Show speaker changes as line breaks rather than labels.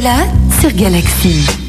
Nicolas sur Galaxy.